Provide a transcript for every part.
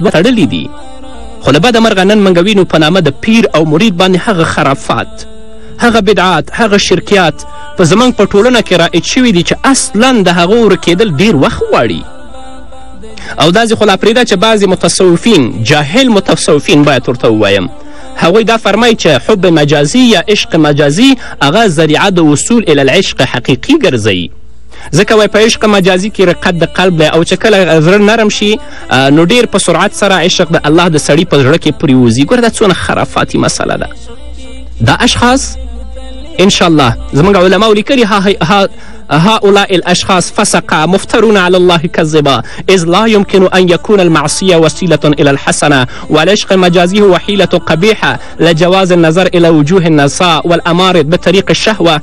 دوه تړلي دي خو له بده مرغه نن موږ وینو په نامه د پیر او مرید باندې هغه خرافات هغه بدعات هغه شرکیات په زموږ په ټولنه کې رایج شوي دي چې اصلا د هغو ورکېدل ډیر وخت غواړي او داسې خو لا پرېږده چې بعضې متصوفین جاهل متصوفین باید ورته ووایم هغوی دا فرمایي چې حب مجازي یا عشق مجازي هغه ذریعه د وصول الی العشق حقیقي ګرځوي ځکه وای په عشق مجازي کې رقت د قلب دی او چې کله زړه نرم شي نو ډیر په سرعت سره عشق د الله د سړي په زړه کې پریوځي ګوره دا څونه خرافاتي مسله ده دا اشخاص انشاءالله زموږ علماو لیکلي هؤلاء الاشخاص فسقا مفترون على الله كذبا اذ لا يمكن ان يكون المعصيه وسيله الى الحسنه والعشق المجازي هو حيله قبيحه لجواز النظر الى وجوه النساء والامارض بطريق الشهوه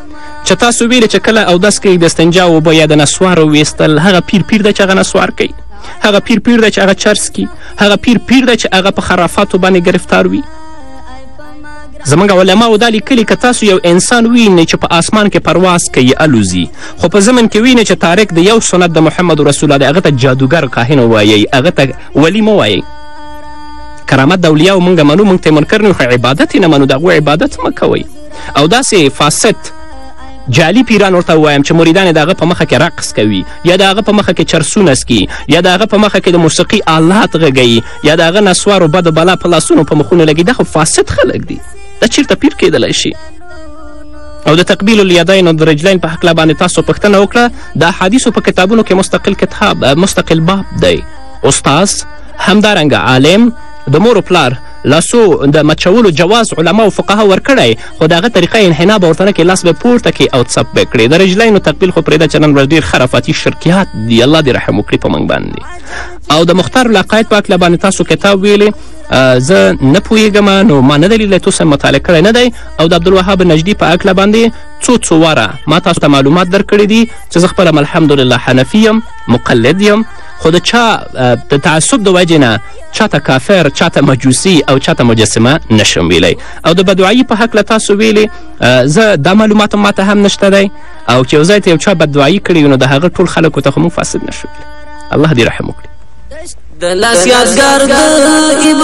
چې تاسو ویلې چې کله اودس کوي د استنجا اوبه یا د نسوارو ویستل هغه پیر پیر ده چې هغه نسوار کوي هغه پیر پیر ده چې هغه چرس کی هغه پیر پیر ده چې هغه په خرافاتو باندې گرفتار وي زموږ علماو دا لیکلي که تاسو یو انسان وینئ چې په آسمان کې پرواز کوي الوزي خو په زمن کې وینئ چې تارک د یو سنت د محمد رسول الله دی هغه ته جادوګر کاهن ووایئ هغه ته ولی مه وایئ کرامت د اولیاو موږ منو موږ ته یې منکر نه خو عبادت یې نه منو د هغو عبادت مه کوئ او داسې فاسد جعلي پیران ورته ووایم چې مریدان یې د هغه په مخه کې رقص کوي یا د هغه په مخه کې چرسونه سکي یا د هغه په مخه کې د موسیقي آلات غږوي یا د هغه نسوارو بدو بلا په لاسونو په مخونو لګي دا خو فاسد خلک دي دا چیرته پیر کیدلی شي او د تقبیل الیدین او د رجلین په حقله باندې تاسو پوښتنه وکړه د احادیثو په کتابونو کې مستقل کتاب مستقل باب دی استاذ همدارنګه عالم د مور و پلار لاسو د مچولو جواز علماو فقهاو ورکړی خو د هغه طریقه یې انحنا به ورته نه کې لاس به پورته کې او څپ به کړې د رجلینو تقبیل خو پرېږده چې نن ورځ ډېر خرافاتي شرکیات دي الله دې رحم وکړي په موږ باندې او د مختار العقاید په هکله باندې تاسو کتاب ویلې زه نه پوهېږم نو ما نه دلیل توسه مطالعه کړی نه دی او د عبدالوهاب نجدي په هکله باندې څو څو واره ما تاسو ته معلومات درکړي دي چې زه خپله الحمدلله حنفي یم مقلد یم خو د چا د تعصب د وجې نه چاته کافر چاته مجوسی او چاته مجسمه نشم ویلی او د بددعایي په هکله تاسو ویلي زه دا معلومات ماته هم نشته دی او که یو ځای ته یو چا بددعایي کړې وي نو د هغه ټول خلکو ته خو موږ فاسد نشو ویلی الله دې رحم وکړي د لاس یادګار د ابراهیم